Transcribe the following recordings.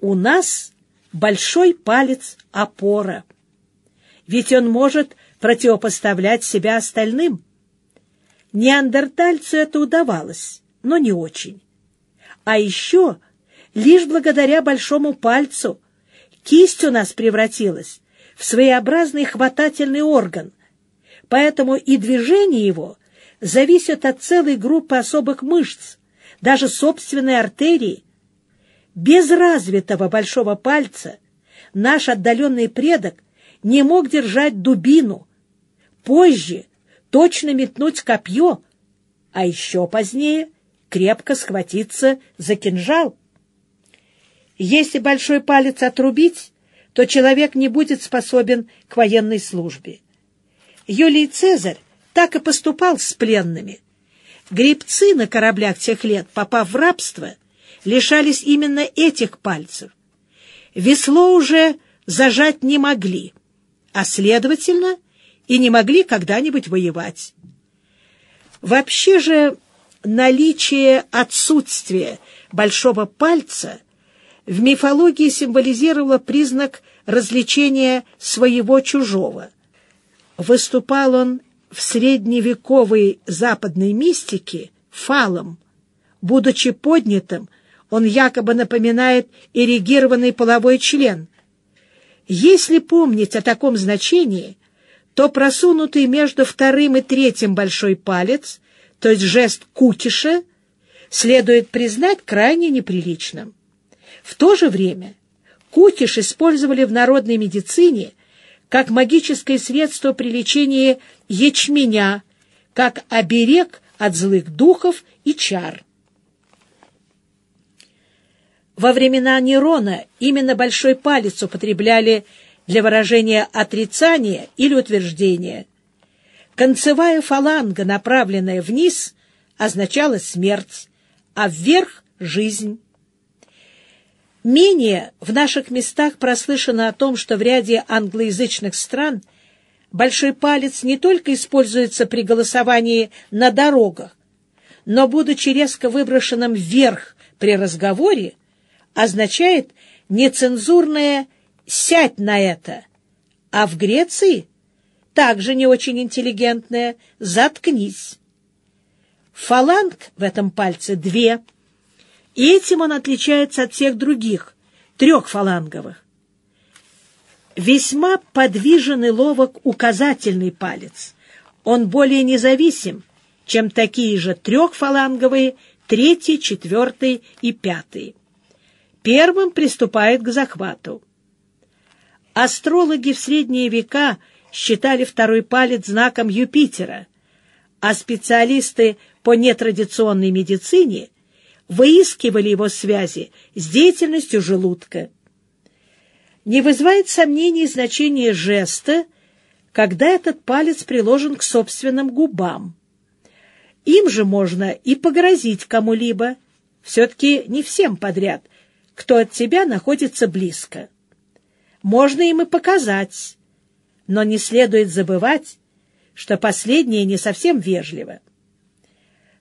У нас большой палец — опора. Ведь он может противопоставлять себя остальным. Неандертальцу это удавалось, но не очень. А еще лишь благодаря большому пальцу кисть у нас превратилась в своеобразный хватательный орган, поэтому и движение его зависит от целой группы особых мышц, даже собственной артерии. Без развитого большого пальца наш отдаленный предок не мог держать дубину, позже точно метнуть копье, а еще позднее крепко схватиться за кинжал. Если большой палец отрубить, то человек не будет способен к военной службе. Юлий Цезарь так и поступал с пленными. Гребцы на кораблях тех лет, попав в рабство, лишались именно этих пальцев. Весло уже зажать не могли, а, следовательно, и не могли когда-нибудь воевать. Вообще же наличие отсутствия большого пальца в мифологии символизировало признак развлечения своего-чужого. Выступал он в средневековой западной мистике фалом. Будучи поднятым, он якобы напоминает эрегированный половой член. Если помнить о таком значении, то просунутый между вторым и третьим большой палец, то есть жест кукиша, следует признать крайне неприличным. В то же время кукиш использовали в народной медицине как магическое средство при лечении ячменя, как оберег от злых духов и чар. Во времена Нерона именно большой палец употребляли для выражения отрицания или утверждения. Концевая фаланга, направленная вниз, означала смерть, а вверх — жизнь. Менее в наших местах прослышано о том, что в ряде англоязычных стран большой палец не только используется при голосовании на дорогах, но, будучи резко выброшенным вверх при разговоре, означает нецензурное «сядь на это», а в Греции также не очень интеллигентное «заткнись». Фаланг в этом пальце две, и этим он отличается от всех других, трехфаланговых. Весьма подвижен ловок указательный палец. Он более независим, чем такие же трехфаланговые, третий, четвертый и пятый. Первым приступает к захвату. Астрологи в средние века считали второй палец знаком Юпитера, а специалисты по нетрадиционной медицине выискивали его связи с деятельностью желудка. Не вызывает сомнений значение жеста, когда этот палец приложен к собственным губам. Им же можно и погрозить кому-либо, все-таки не всем подряд, кто от тебя находится близко. Можно им и показать, но не следует забывать, что последнее не совсем вежливо.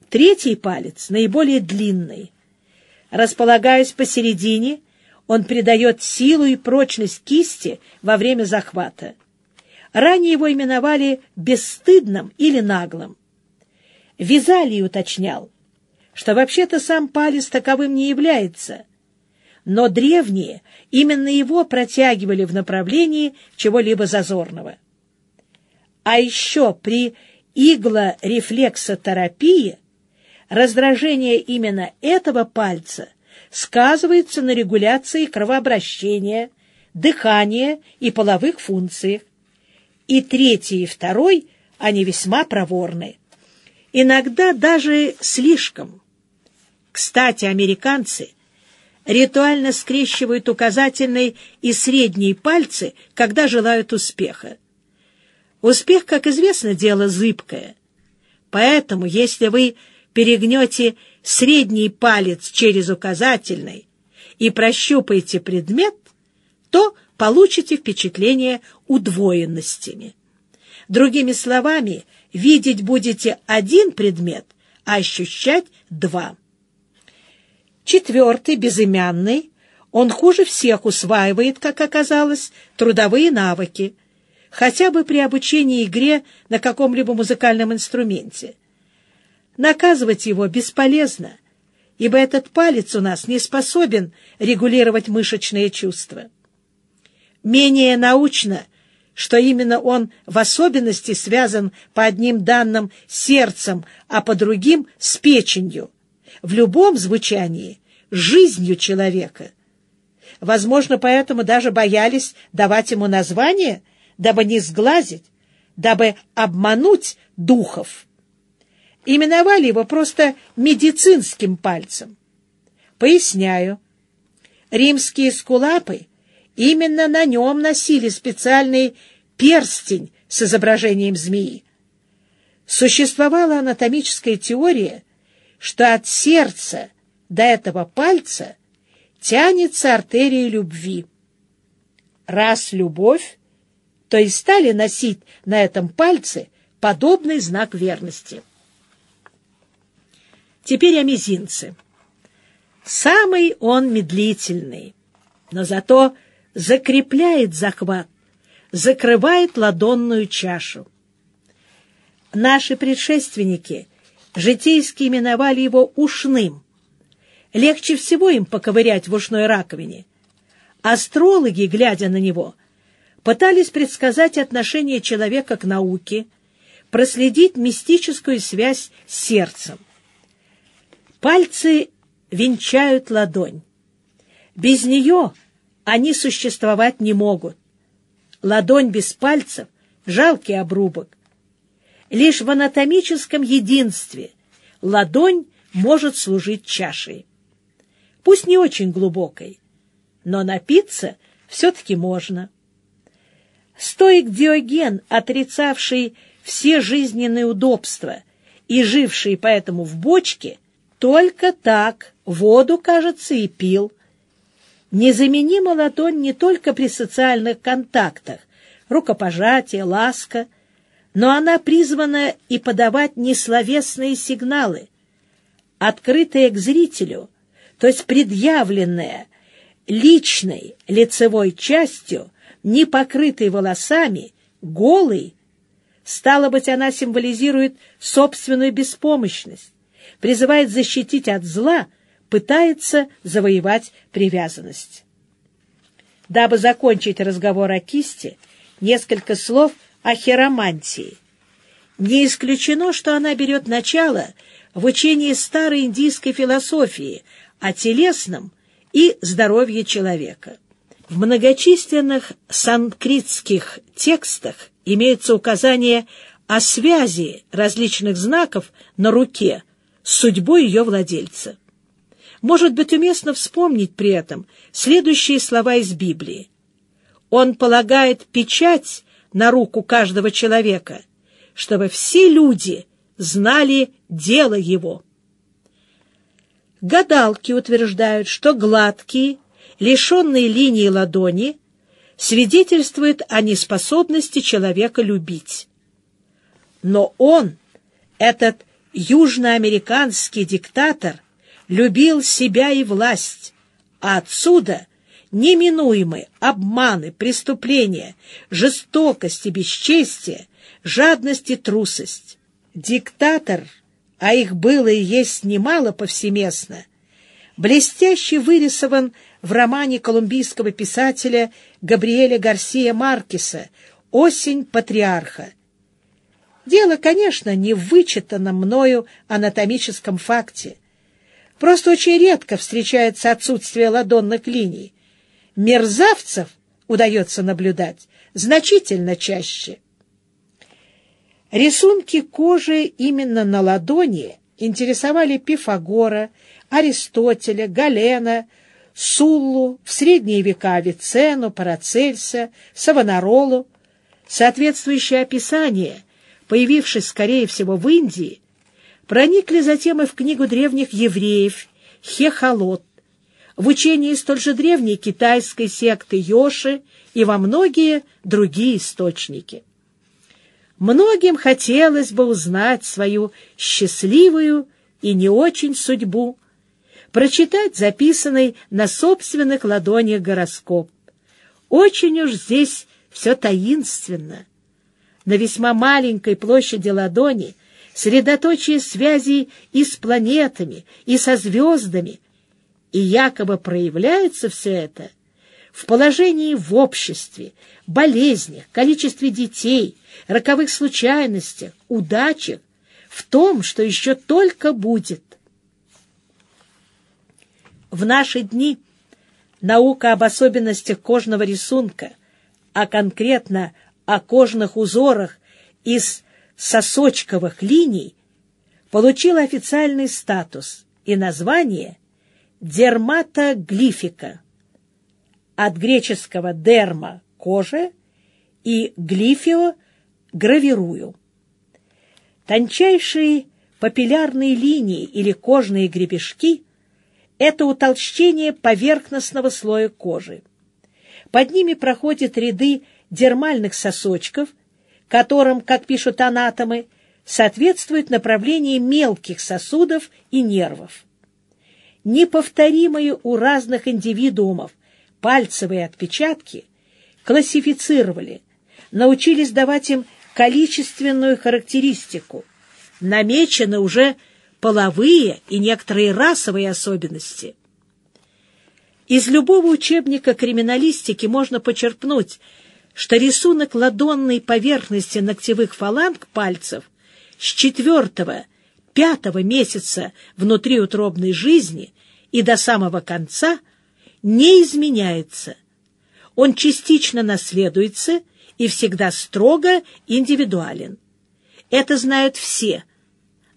Третий палец, наиболее длинный. Располагаясь посередине, он придает силу и прочность кисти во время захвата. Ранее его именовали бесстыдным или наглым. Визалий уточнял, что вообще-то сам палец таковым не является — но древние именно его протягивали в направлении чего-либо зазорного. А еще при иглорефлексотерапии раздражение именно этого пальца сказывается на регуляции кровообращения, дыхания и половых функциях. И третий и второй, они весьма проворны. Иногда даже слишком. Кстати, американцы ритуально скрещивают указательный и средний пальцы, когда желают успеха. Успех, как известно, дело зыбкое. Поэтому, если вы перегнете средний палец через указательный и прощупаете предмет, то получите впечатление удвоенностями. Другими словами, видеть будете один предмет, а ощущать два. Четвертый, безымянный, Он хуже всех усваивает, как оказалось, трудовые навыки, хотя бы при обучении игре на каком-либо музыкальном инструменте. Наказывать его бесполезно, ибо этот палец у нас не способен регулировать мышечные чувства. Менее научно, что именно он в особенности связан по одним данным сердцем, а по другим — с печенью. В любом звучании — жизнью человека. Возможно, поэтому даже боялись давать ему название, дабы не сглазить, дабы обмануть духов именовали его просто медицинским пальцем. Поясняю. Римские скулапы именно на нем носили специальный перстень с изображением змеи. Существовала анатомическая теория, что от сердца до этого пальца тянется артерия любви. Раз любовь, то и стали носить на этом пальце подобный знак верности. Теперь о мизинце. Самый он медлительный, но зато закрепляет захват, закрывает ладонную чашу. Наши предшественники житейски именовали его ушным. Легче всего им поковырять в ушной раковине. Астрологи, глядя на него, пытались предсказать отношение человека к науке, проследить мистическую связь с сердцем. Пальцы венчают ладонь. Без нее они существовать не могут. Ладонь без пальцев — жалкий обрубок. Лишь в анатомическом единстве ладонь может служить чашей. Пусть не очень глубокой, но напиться все-таки можно. Стоик Диоген, отрицавший все жизненные удобства и живший поэтому в бочке — только так воду, кажется, и пил. Незаменима ладонь не только при социальных контактах, рукопожатие, ласка, но она призвана и подавать несловесные сигналы, открытые к зрителю, то есть предъявленные личной лицевой частью, не покрытой волосами, голой, стало быть, она символизирует собственную беспомощность призывает защитить от зла, пытается завоевать привязанность. Дабы закончить разговор о кисти, несколько слов о хиромантии. Не исключено, что она берет начало в учении старой индийской философии о телесном и здоровье человека. В многочисленных санскритских текстах имеется указание о связи различных знаков на руке – с судьбой ее владельца. Может быть уместно вспомнить при этом следующие слова из Библии. Он полагает печать на руку каждого человека, чтобы все люди знали дело его. Гадалки утверждают, что гладкие, лишенные линии ладони, свидетельствуют о неспособности человека любить. Но он, этот южноамериканский диктатор любил себя и власть, а отсюда неминуемы обманы, преступления, жестокость и бесчестие, жадность и трусость. Диктатор, а их было и есть немало повсеместно, блестяще вырисован в романе колумбийского писателя Габриэля Гарсия Маркеса «Осень патриарха», Дело, конечно, не в мною анатомическом факте. Просто очень редко встречается отсутствие ладонных линий. Мерзавцев удается наблюдать значительно чаще. Рисунки кожи именно на ладони интересовали Пифагора, Аристотеля, Галена, Суллу, в средние века Авиценну, Парацельса, Савонаролу. Соответствующее описание появившись, скорее всего, в Индии, проникли затем и в книгу древних евреев Хехалот, в учение столь же древней китайской секты Йоши и во многие другие источники. Многим хотелось бы узнать свою счастливую и не очень судьбу, прочитать записанный на собственных ладонях гороскоп. Очень уж здесь все таинственно. На весьма маленькой площади ладони средоточие связей и с планетами, и со звездами, и якобы проявляется все это в положении в обществе, болезнях, количестве детей, роковых случайностях, удачах, в том, что еще только будет. В наши дни наука об особенностях кожного рисунка, а конкретно о кожных узорах из сосочковых линий, получила официальный статус и название дерматоглифика от греческого «дерма» — кожа и «глифио» — гравирую. Тончайшие папиллярные линии или кожные гребешки — это утолщение поверхностного слоя кожи. Под ними проходят ряды дермальных сосочков, которым, как пишут анатомы, соответствует направление мелких сосудов и нервов. Неповторимые у разных индивидуумов пальцевые отпечатки классифицировали, научились давать им количественную характеристику, намечены уже половые и некоторые расовые особенности. Из любого учебника криминалистики можно почерпнуть, что рисунок ладонной поверхности ногтевых фаланг пальцев с четвертого-пятого месяца внутриутробной жизни и до самого конца – не изменяется. Он частично наследуется и всегда строго индивидуален. Это знают все,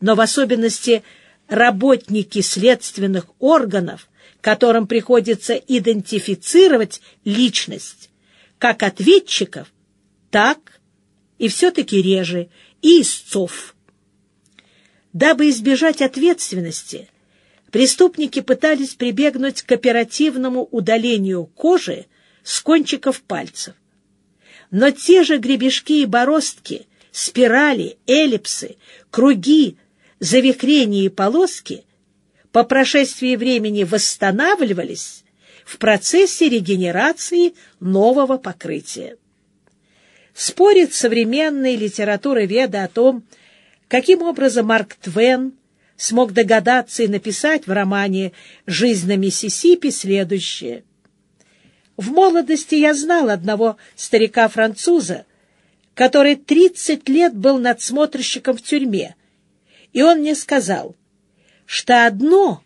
но в особенности работники следственных органов, которым приходится идентифицировать личность, как ответчиков, так и все-таки реже, и истцов. Дабы избежать ответственности, преступники пытались прибегнуть к оперативному удалению кожи с кончиков пальцев. Но те же гребешки и бороздки, спирали, эллипсы, круги, завихрения и полоски по прошествии времени восстанавливались в процессе регенерации нового покрытия. Спорит современная литература веда о том, каким образом Марк Твен смог догадаться и написать в романе «Жизнь на Миссисипи» следующее. В молодости я знал одного старика-француза, который 30 лет был надсмотрщиком в тюрьме, и он мне сказал, что одно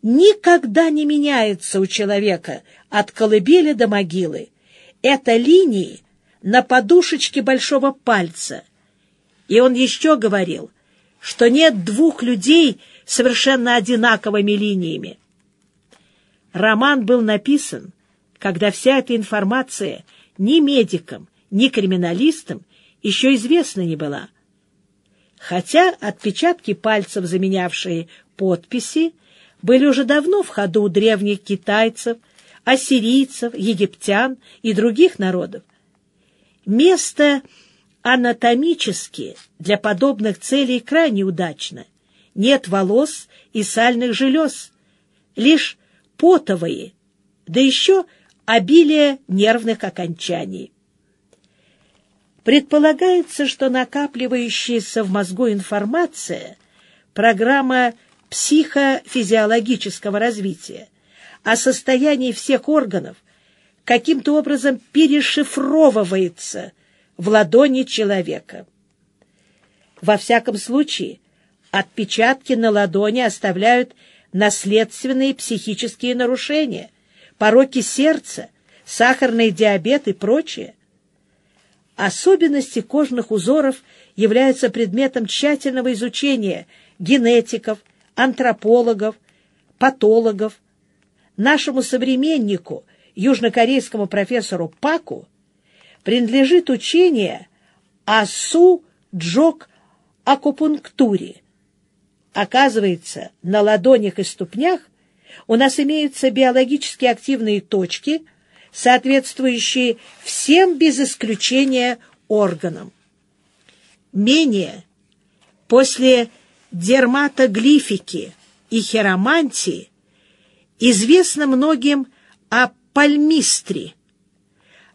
никогда не меняется у человека от колыбели до могилы. Это линии на подушечке большого пальца. И он еще говорил, что нет двух людей совершенно одинаковыми линиями. Роман был написан, когда вся эта информация ни медикам, ни криминалистам еще известна не была. Хотя отпечатки пальцев, заменявшие подписи, были уже давно в ходу у древних китайцев, ассирийцев, египтян и других народов. Место анатомически для подобных целей крайне удачно. Нет волос и сальных желез, лишь потовые, да еще обилие нервных окончаний. Предполагается, что накапливающаяся в мозгу информация – программа психофизиологического развития, о состоянии всех органов каким-то образом перешифровывается – в ладони человека. Во всяком случае, отпечатки на ладони оставляют наследственные психические нарушения, пороки сердца, сахарный диабет и прочее. Особенности кожных узоров являются предметом тщательного изучения генетиков, антропологов, патологов. Нашему современнику, южнокорейскому профессору Паку, принадлежит учение о су-джок акупунктуре. Оказывается, на ладонях и ступнях у нас имеются биологически активные точки, соответствующие всем без исключения органам. Менее после дерматоглифики и хиромантии известно многим о пальмистре,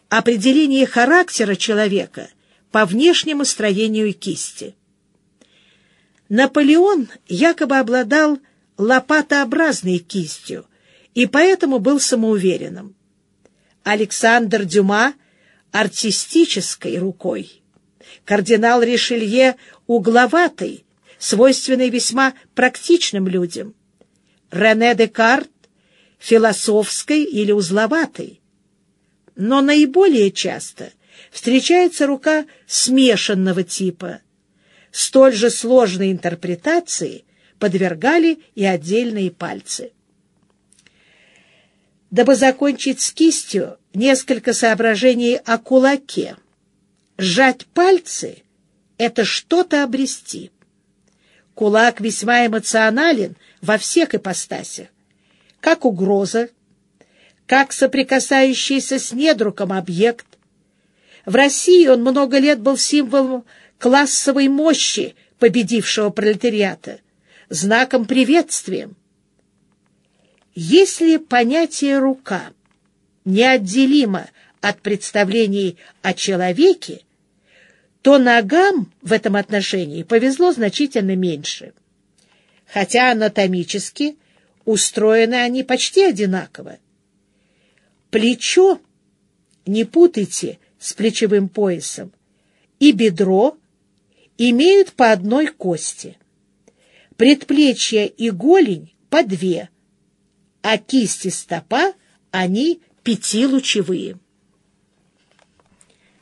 определении характера человека по внешнему строению кисти. Наполеон якобы обладал лопатообразной кистью и поэтому был самоуверенным. Александр Дюма — артистической рукой. Кардинал Ришелье — угловатый, свойственный весьма практичным людям. Рене Декарт — философской или узловатой. Но наиболее часто встречается рука смешанного типа. Столь же сложной интерпретации подвергали и отдельные пальцы. Дабы закончить с кистью, несколько соображений о кулаке. Сжать пальцы — это что-то обрести. Кулак весьма эмоционален во всех ипостасях. Как угроза, как соприкасающийся с недругом объект. В России он много лет был символом классовой мощи победившего пролетариата, знаком приветствия. Если понятие «рука» неотделимо от представлений о человеке, то ногам в этом отношении повезло значительно меньше. Хотя анатомически устроены они почти одинаково. Плечо, не путайте с плечевым поясом, и бедро имеют по одной кости. Предплечье и голень по две – а кисти стопа они пятилучевые.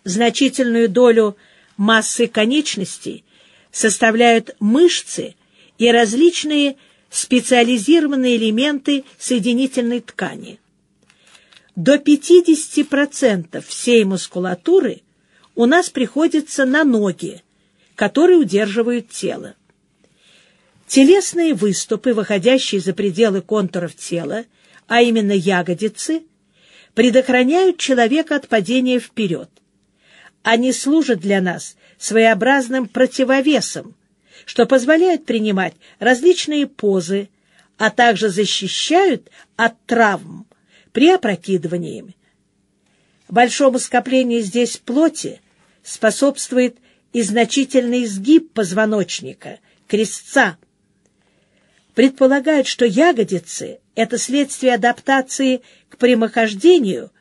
Значительную долю массы конечностей составляют мышцы и различные специализированные элементы соединительной ткани. До 50% всей мускулатуры у нас приходится на ноги, которые удерживают тело. Телесные выступы, выходящие за пределы контуров тела, а именно ягодицы, предохраняют человека от падения вперед. Они служат для нас своеобразным противовесом, что позволяет принимать различные позы, а также защищают от травм при опрокидывании. Большому скоплению здесь плоти способствует и значительный изгиб позвоночника, крестца, предполагают, что ягодицы — это следствие адаптации к прямохождению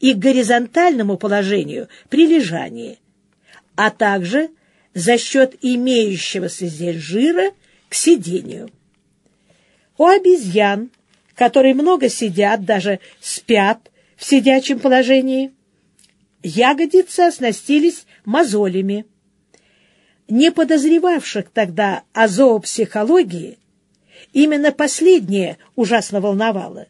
и к горизонтальному положению при лежании, а также за счет имеющегося здесь жира к сидению. У обезьян, которые много сидят, даже спят в сидячем положении, ягодицы оснастились мозолями. Не подозревавших тогда о зоопсихологии, Именно последнее ужасно волновало.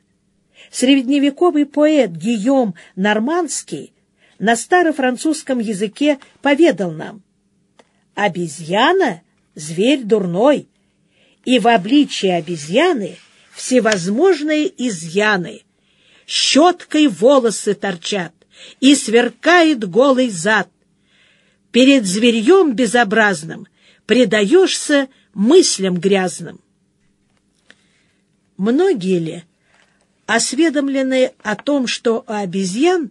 Средневековый поэт Гийом Нормандский на старофранцузском языке поведал нам «Обезьяна — зверь дурной, и в обличии обезьяны всевозможные изъяны. Щеткой волосы торчат, и сверкает голый зад. Перед зверьем безобразным предаешься мыслям грязным. Многие ли осведомлены о том, что у обезьян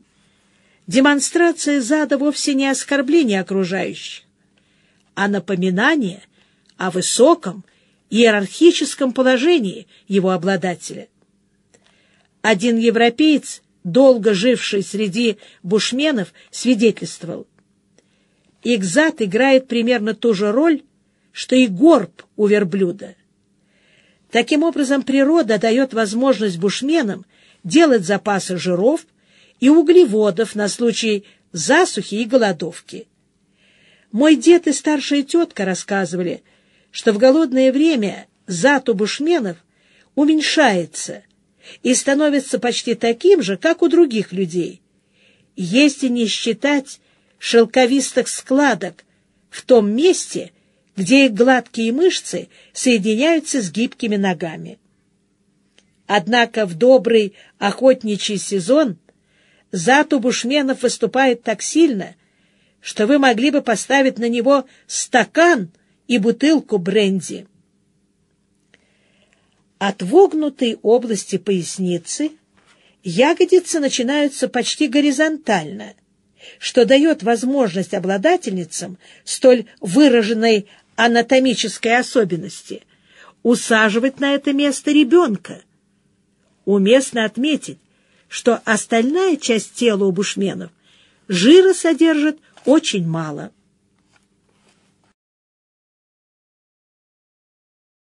демонстрация зада вовсе не оскорбление окружающих, а напоминание о высоком иерархическом положении его обладателя. Один европеец, долго живший среди бушменов, свидетельствовал, зад играет примерно ту же роль, что и горб у верблюда. Таким образом, природа дает возможность бушменам делать запасы жиров и углеводов на случай засухи и голодовки. Мой дед и старшая тетка рассказывали, что в голодное время зад у бушменов уменьшается и становится почти таким же, как у других людей, если не считать шелковистых складок в том месте, где их гладкие мышцы соединяются с гибкими ногами. Однако в добрый охотничий сезон зад у бушменов выступает так сильно, что вы могли бы поставить на него стакан и бутылку бренди. От вогнутой области поясницы ягодицы начинаются почти горизонтально, что дает возможность обладательницам столь выраженной анатомической особенности усаживать на это место ребенка. Уместно отметить, что остальная часть тела у бушменов жира содержит очень мало.